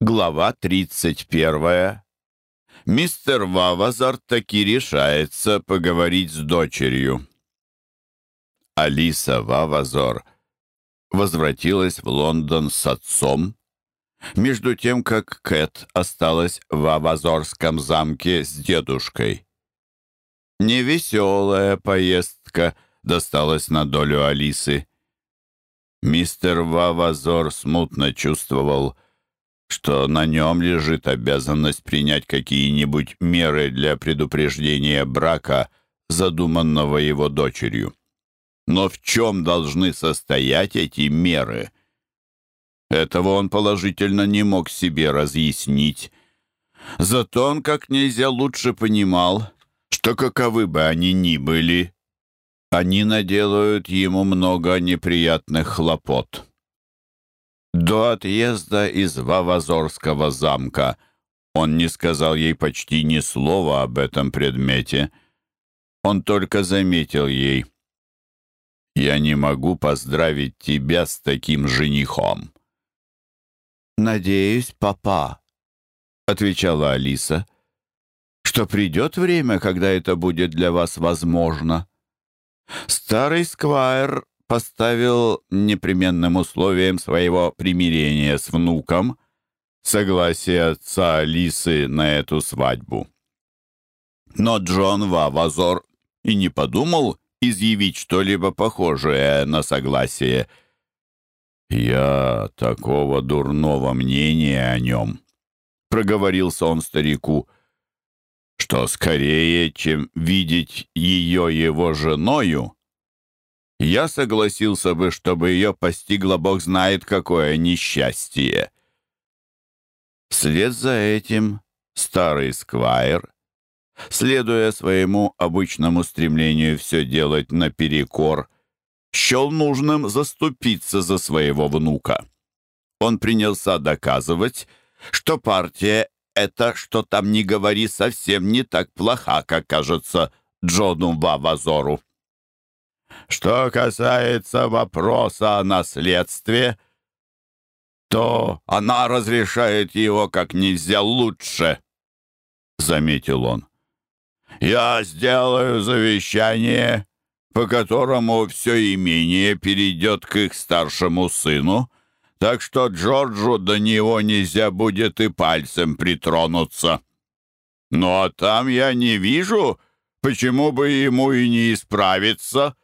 Глава 31. Мистер Вавазар таки решается поговорить с дочерью. Алиса Вавазор возвратилась в Лондон с отцом, между тем, как Кэт осталась в Вавазорском замке с дедушкой. Невеселая поездка досталась на долю Алисы. Мистер Вавазор смутно чувствовал, что на нем лежит обязанность принять какие-нибудь меры для предупреждения брака, задуманного его дочерью. Но в чем должны состоять эти меры? Этого он положительно не мог себе разъяснить. Зато он как нельзя лучше понимал, что каковы бы они ни были, они наделают ему много неприятных хлопот. До отъезда из Вавазорского замка он не сказал ей почти ни слова об этом предмете. Он только заметил ей. «Я не могу поставил непременным условием своего примирения с внуком согласие отца Алисы на эту свадьбу. Но Джон Вавазор и не подумал изъявить что-либо похожее на согласие. «Я такого дурного мнения о нем», — проговорился он старику, «что скорее, чем видеть ее его женою», я согласился бы, чтобы ее постигло бог знает какое несчастье. Вслед за этим старый сквайр, следуя своему обычному стремлению все делать наперекор, счел нужным заступиться за своего внука. Он принялся доказывать, что партия это, что там не говори, совсем не так плоха, как кажется Джону Вавазору. Что касается вопроса о наследстве, то она разрешает его как нельзя лучше, — заметил он. «Я сделаю завещание, по которому все имение перейдет к их старшему сыну, так что Джорджу до него нельзя будет и пальцем притронуться. Ну а там я не вижу, почему бы ему и не исправиться».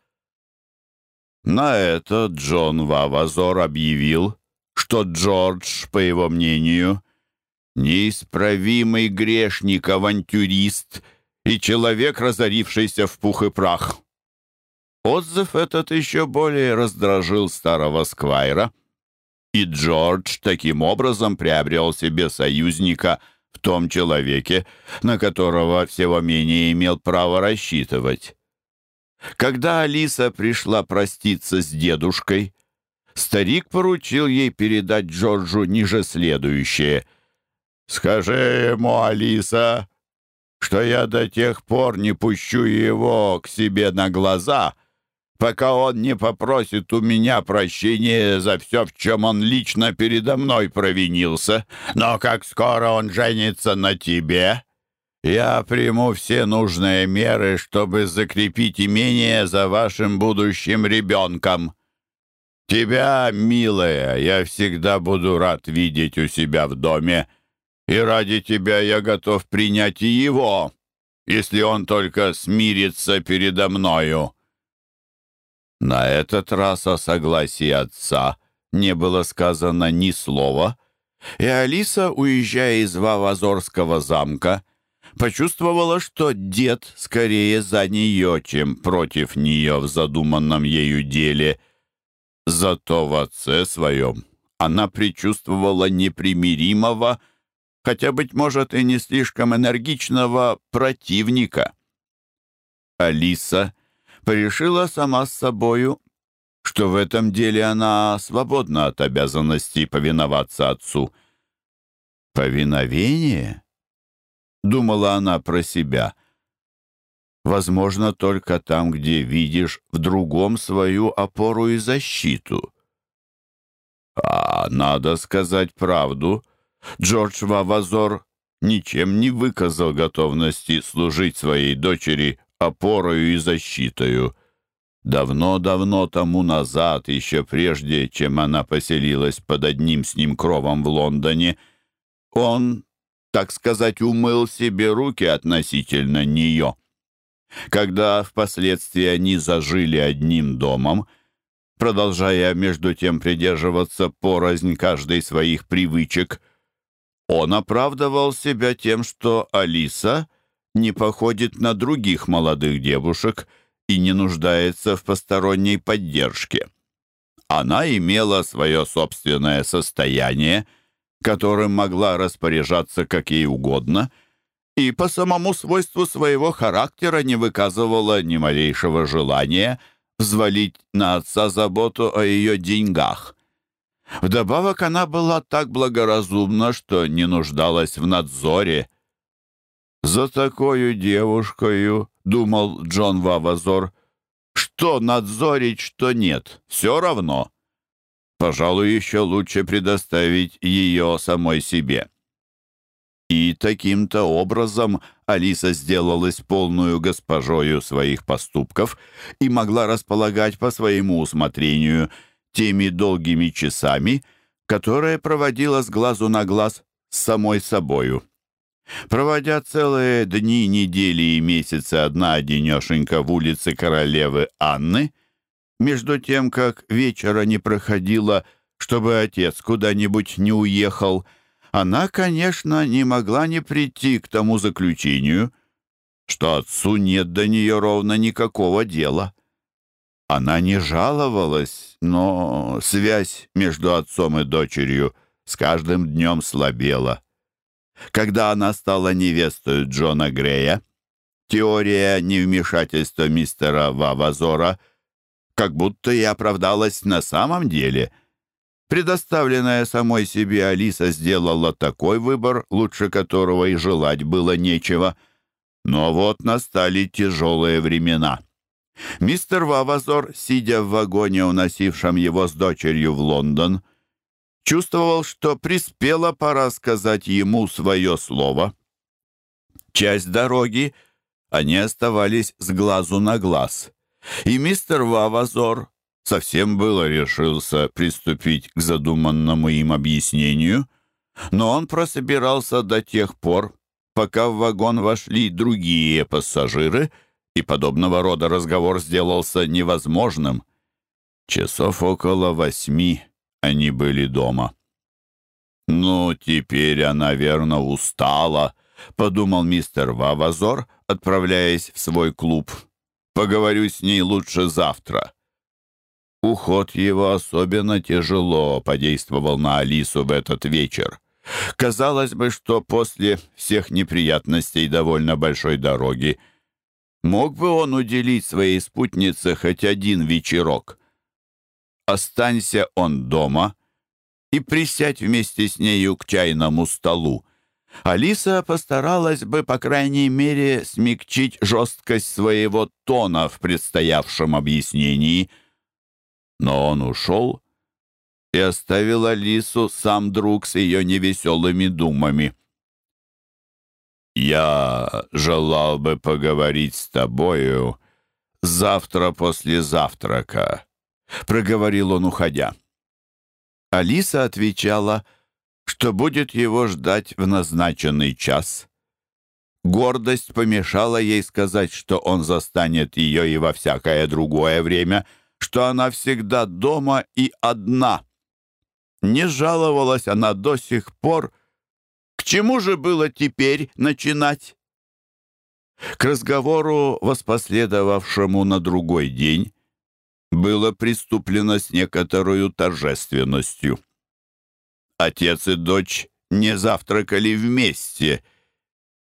на это Джон Вавазор объявил, что Джордж, по его мнению, неисправимый грешник-авантюрист и человек, разорившийся в пух и прах. Отзыв этот еще более раздражил старого сквайра, и Джордж таким образом приобрел себе союзника в том человеке, на которого всего менее имел право рассчитывать. Когда Алиса пришла проститься с дедушкой, старик поручил ей передать Джорджу ниже следующее. «Скажи ему, Алиса, что я до тех пор не пущу его к себе на глаза, пока он не попросит у меня прощения за все, в чем он лично передо мной провинился. Но как скоро он женится на тебе, я приму все нужные меры, чтобы закрепить имение за вашим будущим ребенком. Тебя, милая, я всегда буду рад видеть у себя в доме, и ради тебя я готов принять и его, если он только смирится передо мною». На этот раз о согласии отца не было сказано ни слова, и Алиса, уезжая из Вавазорского замка, почувствовала, что дед скорее за нее, чем против нее в задуманном ею деле. Зато в отце своем она предчувствовала непримиримого, хотя, быть может, и не слишком энергичного противника. Алиса порешила сама с собою, что в этом деле она свободна от обязанности повиноваться отцу. Повиновение — думала она про себя. Возможно, только там, где видишь в другом свою опору и защиту. А надо сказать правду, Джордж Вавазор ничем не выказал готовности служить своей дочери опорою и защитою. Давно-давно тому назад, еще прежде, чем она поселилась под одним с ним кровом в Лондоне, он так сказать, умыл себе руки относительно нее. Когда впоследствии они зажили одним домом, продолжая между тем придерживаться порознь каждой своих привычек, он оправдывал себя тем, что Алиса не походит на других молодых девушек и не нуждается в посторонней поддержке. Она имела свое собственное состояние — которым могла распоряжаться какие угодно, и по самому свойству своего характера не выказывала ни малейшего желания взвалить на отца заботу о ее деньгах. Вдобавок она была так благоразумна, что не нуждалась в надзоре. «За такую девушкою», — думал Джон Вавазор, — «что надзорить, что нет, все равно» пожалуй, еще лучше предоставить ее самой себе. И таким-то образом Алиса сделалась полную госпожою своих поступков и могла располагать по своему усмотрению теми долгими часами, которые проводила с глазу на глаз с самой собою. Проводя целые дни, недели и месяцы одна одинешенька в улице королевы Анны — между тем, как вечера не проходило, чтобы отец куда-нибудь не уехал, она, конечно, не могла не прийти к тому заключению, что отцу нет до нее ровно никакого дела. Она не жаловалась, но связь между отцом и дочерью с каждым днем слабела. Когда она стала невестой Джона Грея, теория невмешательства мистера Вавазора как будто и оправдалась на самом деле. Предоставленная самой себе Алиса сделала такой выбор, лучше которого и желать было нечего. Но вот настали тяжелые времена. Мистер Вавазор, сидя в вагоне, уносившем его с дочерью в Лондон, чувствовал, что приспела пора сказать ему свое слово. Часть дороги они оставались с глазу на глаз. И мистер Вавазор совсем было решился приступить к задуманному им объяснению, но он прособирался до тех пор, пока в вагон вошли другие пассажиры, и подобного рода разговор сделался невозможным. Часов около восьми они были дома. «Ну, теперь она, верно, устала», — подумал мистер Вавазор, отправляясь в свой клуб. Поговорю с ней лучше завтра». Уход его особенно тяжело подействовал на Алису в этот вечер. Казалось бы, что после всех неприятностей довольно большой дороги мог бы он уделить своей спутнице хоть один вечерок. Останься он дома и присядь вместе с нею к чайному столу. Алиса постаралась бы, по крайней мере, смягчить жесткость своего тона в предстоявшем объяснении. Но он ушел и оставил Алису сам друг с ее невеселыми думами. «Я желал бы поговорить с тобою завтра после завтрака», — проговорил что будет его ждать в назначенный час. Гордость помешала ей сказать, что он застанет ее и во всякое другое время, что она всегда дома и одна. Не жаловалась она до сих пор. К чему же было теперь начинать? К разговору, воспоследовавшему на другой день, было приступлено с некоторой торжественностью. Отец и дочь не завтракали вместе,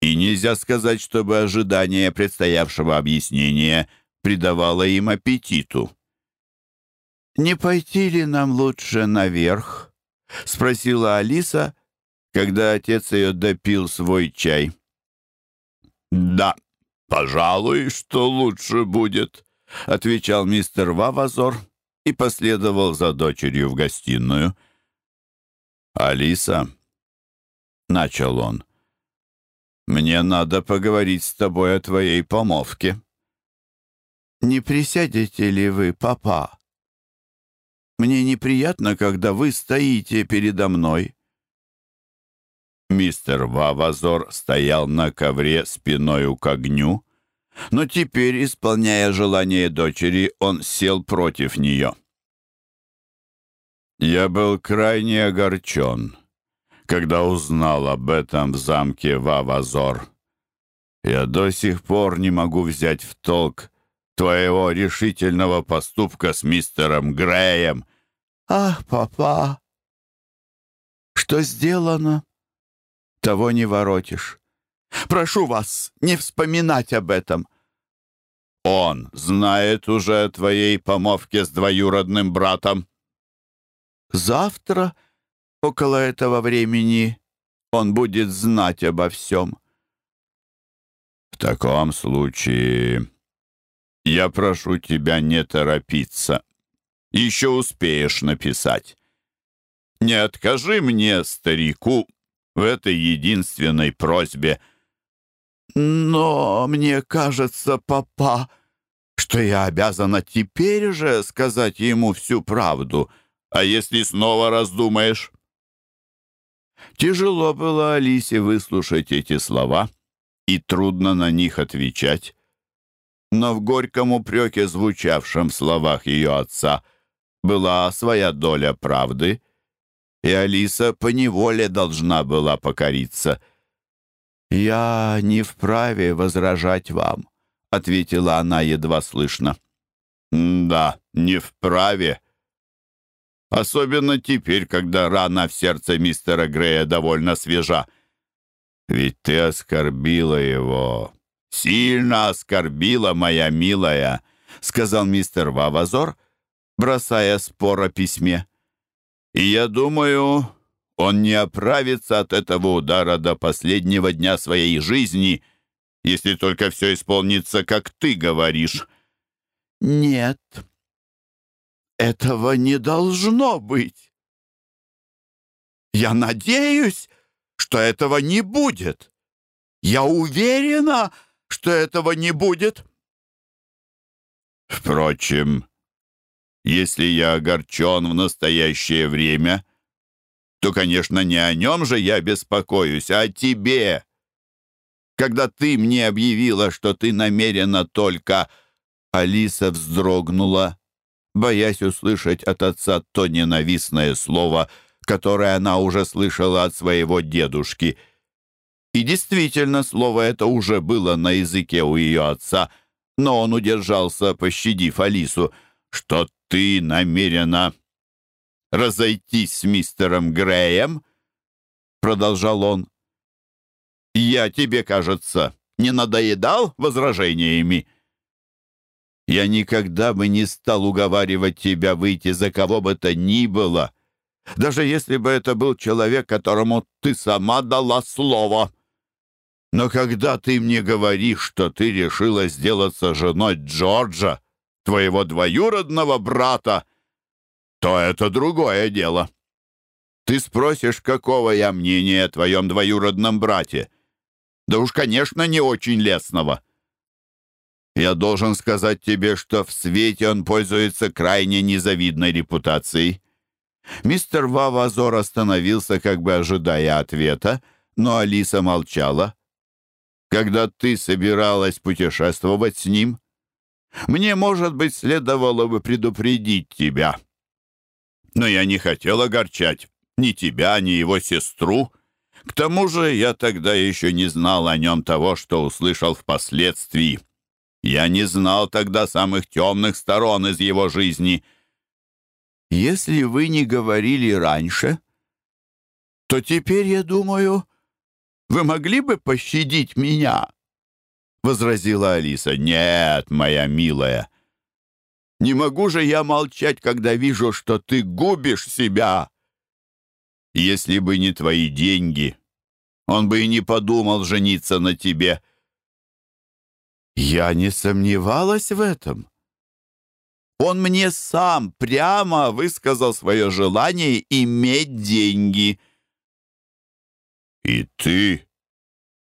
и нельзя сказать, чтобы ожидание предстоявшего объяснения придавало им аппетиту. «Не пойти ли нам лучше наверх?» — спросила Алиса, когда отец ее допил свой чай. «Да, пожалуй, что лучше будет», — отвечал мистер Вавазор и последовал за дочерью в гостиную — «Алиса», — начал он, — «мне надо поговорить с тобой о твоей помолвке». «Не присядете ли вы, папа? Мне неприятно, когда вы стоите передо мной». Мистер Вавазор стоял на ковре спиною к огню, но теперь, исполняя желание дочери, он сел против нее. Я был крайне огорчен, когда узнал об этом в замке Вавазор. Я до сих пор не могу взять в толк твоего решительного поступка с мистером Греем. Ах, папа! Что сделано, того не воротишь. Прошу вас не вспоминать об этом. Он знает уже о твоей помовке с двоюродным братом. Завтра около этого времени Он будет знать обо всем. В таком случае я прошу тебя не торопиться. Еще успеешь написать. Не откажи мне, старику, в этой единственной просьбе. Но мне кажется, папа, что я обязана теперь же сказать ему всю правду — а если снова раздумаешь?» Тяжело было Алисе выслушать эти слова, и трудно на них отвечать. Но в горьком упреке, звучавшем в словах ее отца, была своя доля правды, и Алиса поневоле должна была покориться. «Я не вправе возражать вам», — ответила она едва слышно. «Да, не вправе», Особенно теперь, когда рана в сердце мистера Грея довольно свежа. Ведь ты оскорбила его. Сильно оскорбила, моя милая, — сказал мистер Вавазор, бросая спор о письме. И я думаю, он не оправится от этого удара до последнего дня своей жизни, если только все исполнится, как ты говоришь. «Нет», этого не должно быть. Я надеюсь, что этого не будет. Я уверена, что этого не будет. Впрочем, если я огорчен в настоящее время, то, конечно, не о нем же я беспокоюсь, а о тебе. Когда ты мне объявила, что ты намерена только... Алиса вздрогнула боясь услышать от отца то ненавистное слово, которое она уже слышала от своего дедушки. И действительно, слово это уже было на языке у ее отца, но он удержался, пощадив Алису, что ты намерена разойтись с мистером Греем, продолжал он. «Я тебе, кажется, не надоедал возражениями?» Я никогда бы не стал уговаривать тебя выйти за кого бы то ни было, даже если бы это был человек, которому ты сама дала слово. Но когда ты мне говоришь, что ты решила сделаться женой Я должен сказать тебе, что в свете он пользуется крайне незавидной репутацией». Мистер Вавазор остановился, как бы ожидая ответа, но Алиса молчала. «Когда ты собиралась путешествовать с ним, мне, может быть, следовало бы предупредить тебя. Но я не хотел огорчать ни тебя, ни его сестру. К тому же я тогда еще не знал о нем того, что услышал впоследствии». Я не знал тогда самых темных сторон из его жизни. Если вы не говорили раньше, то теперь, я думаю, вы могли бы пощадить меня?» Возразила Алиса. «Нет, моя милая, не могу же я молчать, когда вижу, что ты губишь себя. Если бы не твои деньги, он бы и не подумал жениться на тебе». Я не сомневалась в этом. Он мне сам прямо высказал свое желание иметь деньги. И ты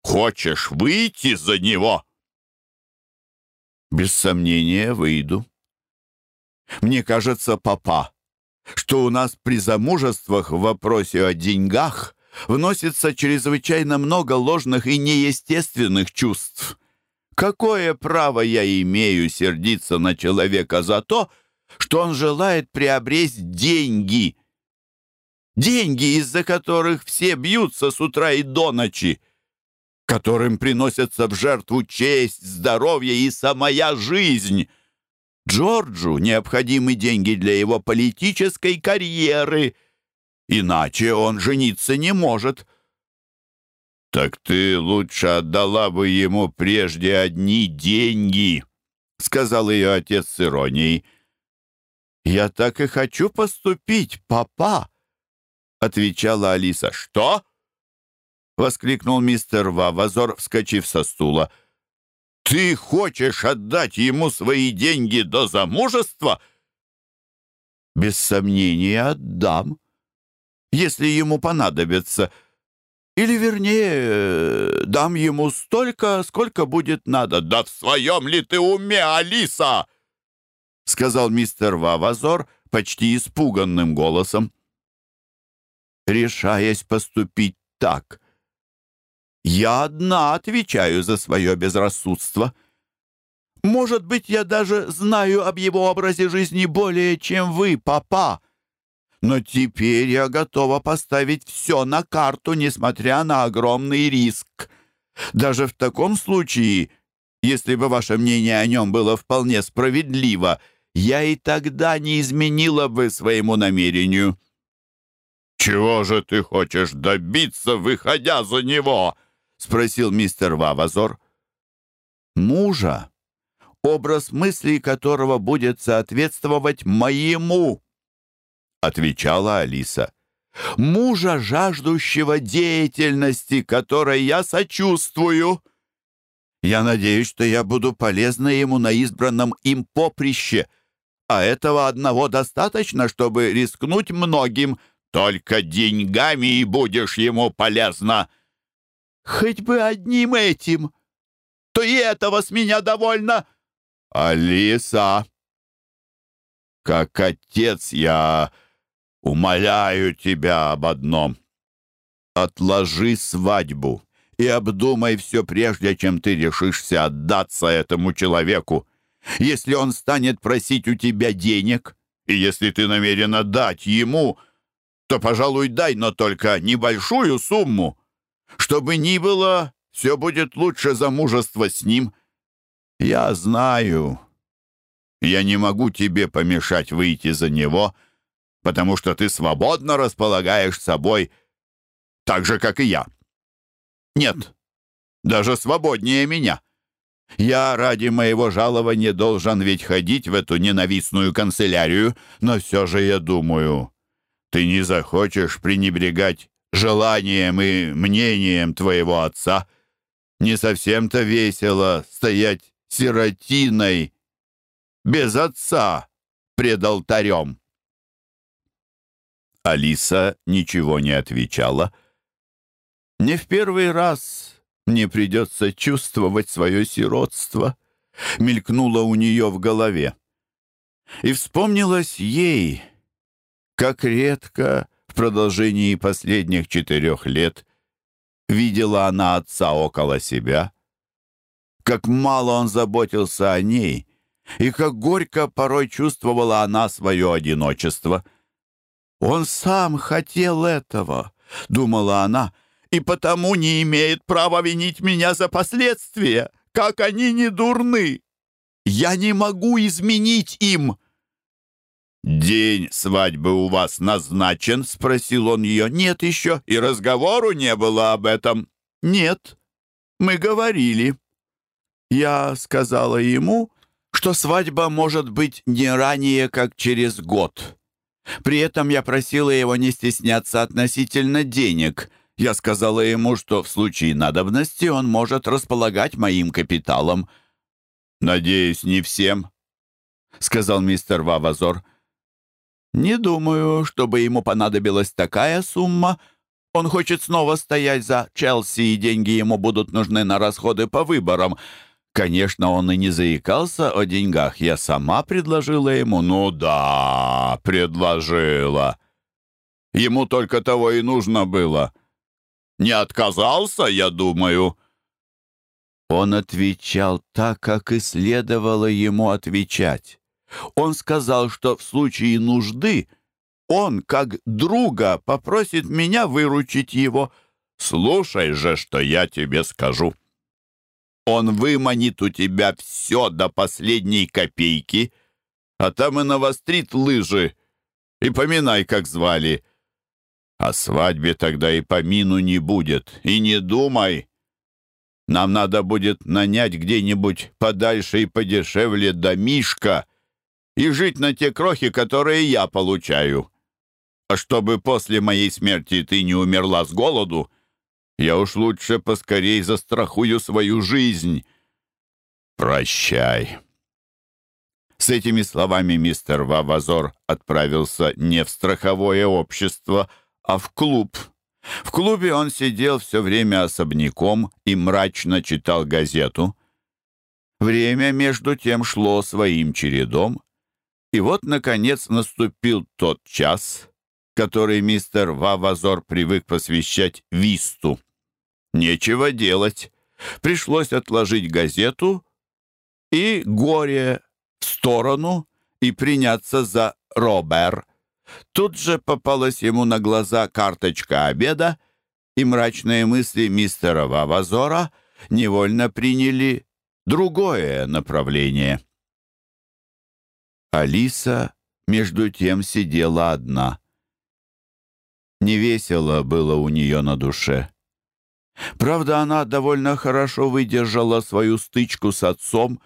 хочешь выйти за него? Без сомнения, выйду. Мне кажется, папа, что у нас при замужествах в вопросе о деньгах вносится Какое право я имею сердиться на человека за то, что он желает приобрести деньги? Деньги, из-за которых все бьются с утра и до ночи, которым приносятся в жертву честь, здоровье и самая жизнь. Джорджу необходимы деньги для его политической карьеры, иначе он жениться не может». «Так ты лучше отдала бы ему прежде одни деньги», — сказал ее отец с иронией. «Я так и хочу поступить, папа», — отвечала Алиса. «Что?» — воскликнул мистер Вавазор, вскочив со стула. «Ты хочешь отдать ему свои деньги до замужества?» «Без сомнения отдам, если ему понадобится», — или, вернее, э, дам ему столько, сколько будет надо. «Да в своем ли ты уме, Алиса?» — сказал мистер Вавазор почти испуганным голосом. «Решаясь поступить так, я одна отвечаю за свое безрассудство. Может быть, я даже знаю об его образе жизни более, чем вы, папа. Но теперь я готова поставить все на карту, несмотря на огромный риск. Даже в таком случае, если бы ваше мнение о нем было вполне справедливо, я и тогда не изменила бы своему намерению. «Чего же ты хочешь добиться, выходя за него?» спросил мистер Вавазор. «Мужа, образ отвечала Алиса. «Мужа, жаждущего деятельности, которой я сочувствую. Я надеюсь, что я буду полезна ему на избранном им поприще, а этого одного достаточно, чтобы рискнуть многим. Только деньгами и будешь ему полезна. Хоть бы одним этим, то и этого с меня довольно. Алиса, как отец я...» умоляю тебя об одном. Отложи свадьбу и обдумай все прежде, чем ты решишься отдаться этому человеку. Если он станет просить у тебя денег, и если ты намерена дать ему, то, пожалуй, дай, но только небольшую сумму. Что бы ни было, все потому что ты свободно располагаешь собой так же, как и я. Нет, даже свободнее меня. Я ради моего жалования должен ведь ходить в эту ненавистную канцелярию, но все же я думаю, ты не захочешь пренебрегать желанием и мнением твоего отца. Не совсем-то весело стоять сиротиной без отца пред алтарем. Алиса ничего не отвечала. «Не в первый раз мне придется чувствовать свое сиротство», — мелькнуло у нее в голове. И вспомнилось ей, как редко в продолжении последних четырех лет видела она отца около себя, как мало он заботился о ней и как горько порой чувствовала она свое одиночество — он сам хотел этого, думала она, и потому не имеет права винить меня за последствия, как они не дурны. Я не могу изменить им. «День свадьбы у вас назначен?» — спросил он ее. «Нет еще, и разговору не было об этом». «Нет, мы говорили». Я сказала ему, что свадьба может быть не ранее, как через год. При этом я просила его не стесняться относительно денег. Я сказала ему, что в случае надобности он может располагать моим капиталом. «Надеюсь, не всем», — сказал мистер Вавазор. «Не думаю, чтобы ему понадобилась такая сумма. Он хочет снова стоять за Челси, и деньги ему будут нужны на расходы по выборам. Конечно, он и не заикался о деньгах. Я сама предложила ему. Ну да, предложила. Ему только того и нужно было. Не отказался, я думаю. Он отвечал так, как и следовало ему отвечать. Он сказал, что в случае нужды он, как друга, попросит меня выручить его. «Слушай же, что я тебе скажу». Он выманит у тебя все до последней копейки, а там и навострит лыжи. И поминай, как звали. О свадьбе тогда и помину не будет. И не думай. Нам надо будет нанять где-нибудь подальше и подешевле домишко и жить на те крохи, которые я получаю. А чтобы после моей смерти ты не умерла с голоду, я уж лучше поскорей застрахую свою жизнь. Прощай». С этими словами мистер Вавазор отправился не в страховое общество, а в клуб. В клубе он сидел все время особняком и мрачно читал газету. Время между тем шло своим чередом, и вот, наконец, наступил тот час — который мистер Вавазор привык посвящать Висту. Нечего делать. Пришлось отложить газету и горе в сторону и приняться за Робер. Тут же попалась ему на глаза карточка обеда, и мрачные мысли мистера Вавазора невольно приняли другое направление. Алиса между тем сидела одна — Невесело было у нее на душе. Правда, она довольно хорошо выдержала свою стычку с отцом,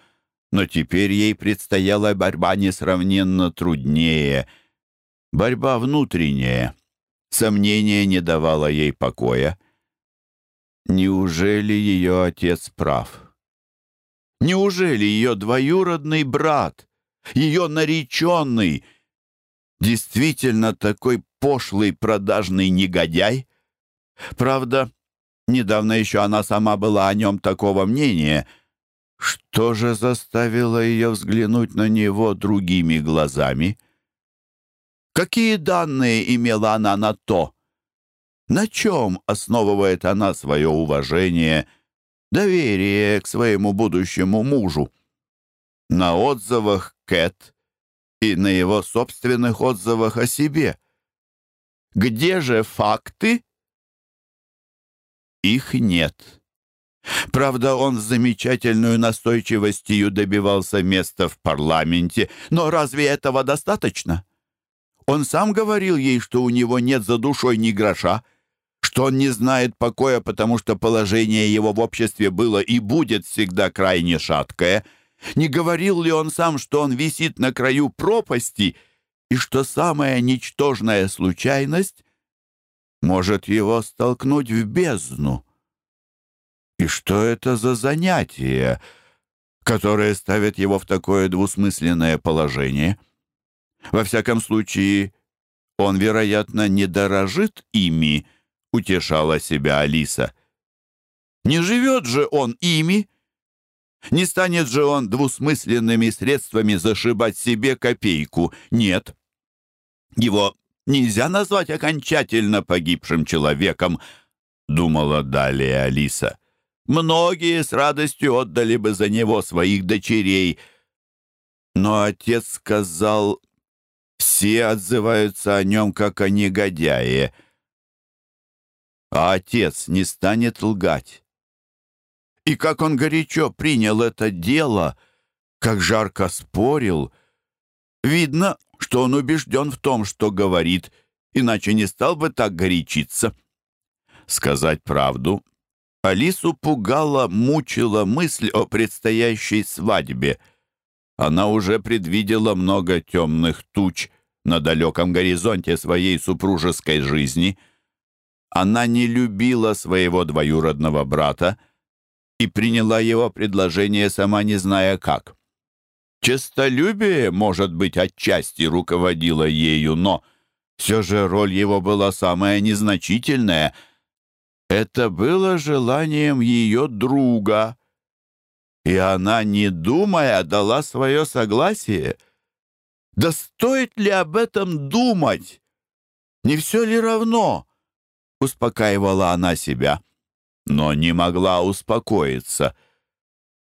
но теперь ей предстояла борьба несравненно труднее. Борьба внутренняя. Сомнение не давало ей покоя. Неужели ее отец прав? Неужели ее двоюродный брат, ее нареченный, действительно такой пошлый продажный негодяй. Правда, недавно еще она сама была о нем такого мнения. Что же заставило ее взглянуть на него другими глазами? Какие данные имела она на то? На чем основывает она свое уважение, доверие к своему будущему мужу? На отзывах Кэт и на его собственных отзывах о себе – где же факты? Их нет. Правда, он с замечательной настойчивостью добивался места в парламенте, но разве этого достаточно? Он сам говорил ей, что у него нет за душой ни гроша, что он не знает покоя, потому что положение его в обществе было и будет всегда крайне шаткое. Не говорил ли он сам, что он висит на краю пропасти — и что самая ничтожная случайность может его столкнуть в бездну. И что это за занятие, которое ставит его в такое двусмысленное положение? Во всяком случае, он, вероятно, не дорожит ими, утешала себя Алиса. Не живет же он ими, не станет же он двусмысленными средствами зашибать себе копейку. Нет. Его нельзя назвать окончательно погибшим человеком, думала далее Алиса. Многие с радостью отдали бы за него своих дочерей. Но отец сказал, все отзываются о нем как о негодяе. А отец не станет лгать. И как он горячо принял это дело, как жарко спорил. Видно, что он убежден в том, что говорит, иначе не стал бы так горячиться. Сказать правду, Алису пугала, мучила мысль о предстоящей свадьбе. Она уже предвидела много темных туч на далеком горизонте своей супружеской жизни. Она не любила своего двоюродного брата и приняла его предложение, сама не зная как. Честолюбие, может быть, отчасти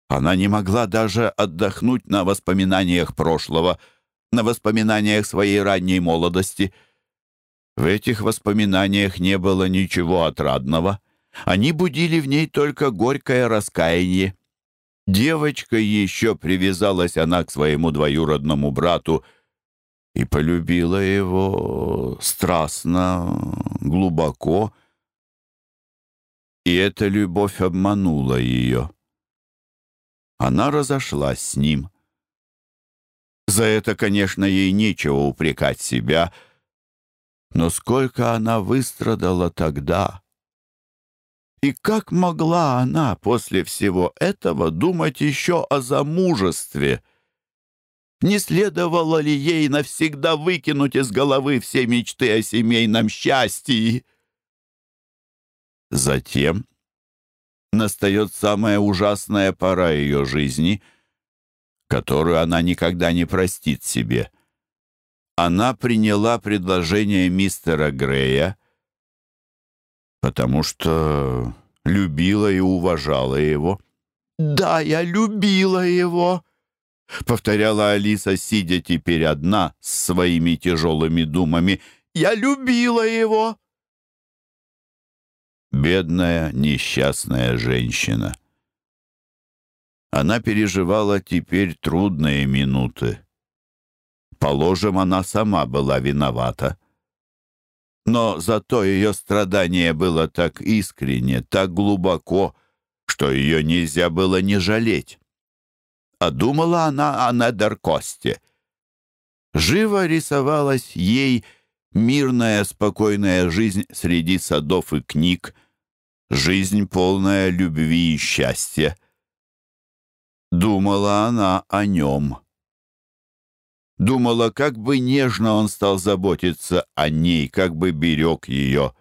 Она не могла даже отдохнуть на воспоминаниях прошлого, на воспоминаниях своей ранней молодости. В этих воспоминаниях не было ничего отрадного. Они будили в ней только горькое раскаяние. Девочкой еще привязалась она к своему двоюродному брату и полюбила его страстно, глубоко, и эта любовь обманула ее. Она разошлась с ним. За это, конечно, ей нечего упрекать себя, но сколько она выстрадала тогда. И как могла она после всего этого думать еще о замужестве? Не следовало ли ей навсегда выкинуть из головы все мечты о семейном счастье? Затем настает самая ужасная пора ее жизни, которую она никогда не простит себе. Она приняла предложение мистера Грея, потому что любила и уважала его. «Да, я любила его», — повторяла Алиса, сидя теперь одна с своими тяжелыми думами. «Я любила его!» бедная несчастная женщина. Она переживала теперь трудные минуты. Положим, она сама была виновата. Но зато ее страдание было так искренне, так глубоко, что ее нельзя было не жалеть. А думала она о Недеркосте. Живо рисовалась ей мирная, спокойная жизнь среди садов и книг, жизнь полная любви и счастья. Думала она о нем. Думала, как бы нежно он стал заботиться о ней, как бы берег ее.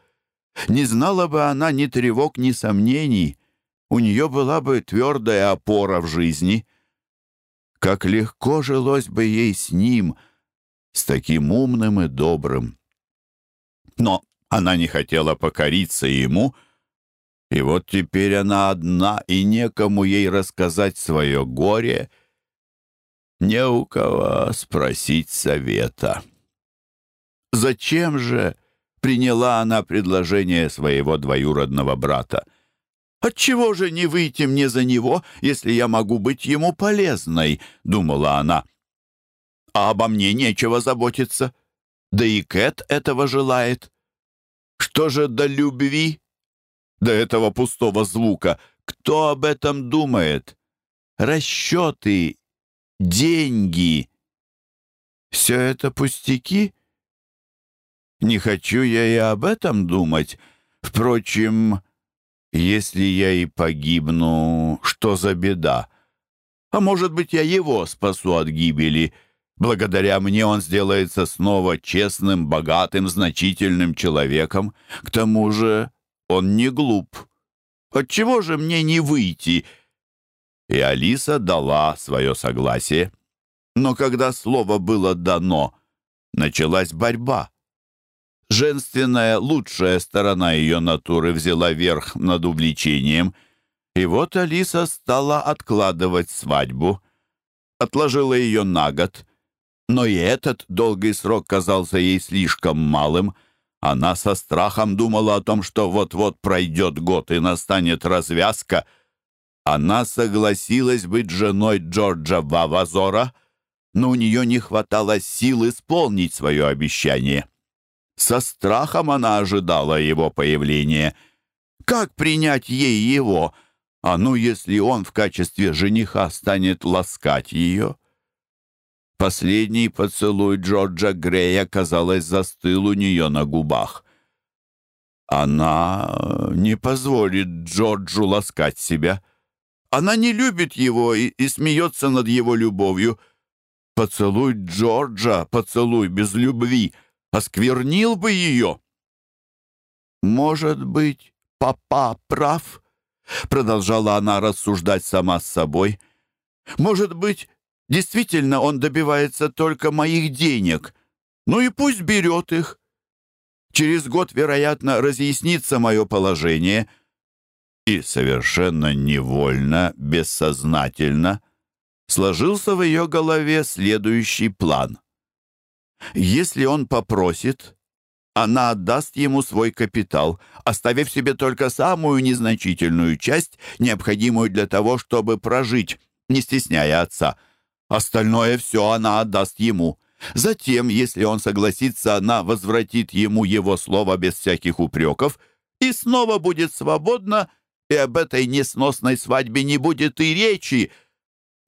Не знала бы она ни тревог, ни сомнений. У нее была бы твердая опора в жизни. Как легко жилось бы ей с ним, с таким умным и добрым но она не хотела покориться ему, и вот теперь она одна, и некому ей рассказать свое горе, не у кого спросить совета. Зачем же приняла она предложение своего двоюродного брата? «Отчего же не выйти мне за него, если я могу быть ему полезной?» — думала она. «А обо мне нечего заботиться». Да и Кэт этого желает. Что же до любви? До этого пустого звука. Кто об этом думает? Расчеты, деньги. Все это пустяки? Не хочу я и об этом думать. Впрочем, если я и погибну, что за беда? А может быть, я его спасу от гибели — Благодаря мне он сделается снова честным, богатым, значительным человеком. К тому же он не глуп. Отчего же мне не выйти?» И Алиса дала свое согласие. Но когда слово было дано, началась борьба. Женственная, лучшая сторона ее натуры взяла верх над увлечением, и вот Алиса стала откладывать свадьбу. Отложила ее на год — но и этот долгий срок казался ей слишком малым. Она со страхом думала о том, что вот-вот пройдет год и настанет развязка — она согласилась быть женой Джорджа Вавазора, но у нее не хватало сил исполнить свое обещание. Со страхом она ожидала его появления. Как принять ей его? А ну, если он в качестве жениха станет ласкать ее? Последний поцелуй Джорджа Грея, казалось, застыл у нее на губах. Она э, не позволит Джорджу ласкать себя. Она не любит его и, и смеется над его любовью. Поцелуй Джорджа, поцелуй без любви, осквернил бы ее. «Может быть, папа прав?» Продолжала она рассуждать сама с собой. «Может быть, действительно он добивается только моих денег. Ну и пусть берет их. Через год, вероятно, разъяснится мое положение. И совершенно невольно, бессознательно сложился в ее голове следующий план. Если он попросит, она отдаст ему свой капитал, оставив себе только самую незначительную часть, необходимую для того, чтобы прожить, не стесняя отца – остальное все она отдаст ему. Затем, если он согласится, она возвратит ему его слово без всяких упреков и снова будет свободна, и об этой несносной свадьбе не будет и речи.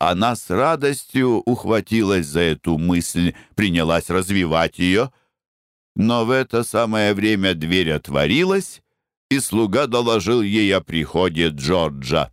Она с радостью ухватилась за эту мысль, принялась развивать ее. Но в это самое время дверь отворилась, и слуга доложил ей о приходе Джорджа.